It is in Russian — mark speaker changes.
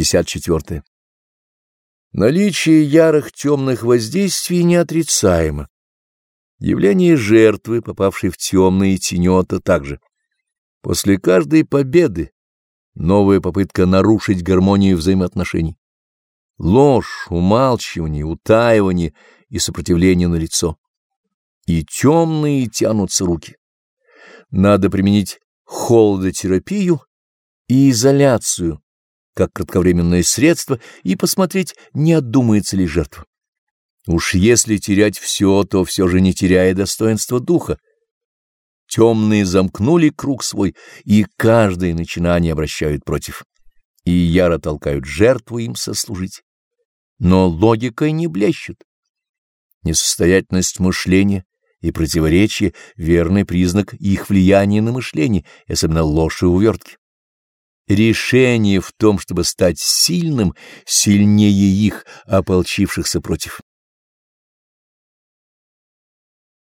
Speaker 1: 54. Наличие ярых темных воздействий неотрицаемо. Явление жертвы, попавшей в темные тенета, также. После каждой победы новая попытка нарушить гармонию взаимоотношений. Ложь, умалчивание, утаивание и сопротивление на лицо. И темные тянутся руки. Надо применить холодотерапию и изоляцию как кратковременное средство и посмотреть, не отдумается ли жертва. Уж если терять все, то все же не теряя достоинства духа. Темные замкнули круг свой, и каждое начинание обращают против, и яро толкают жертву им сослужить. Но логикой не блещут. Несостоятельность мышления и противоречие — верный признак их влияния на мышление, особенно ложь и увертки. Решение в том, чтобы стать сильным, сильнее их, ополчившихся против.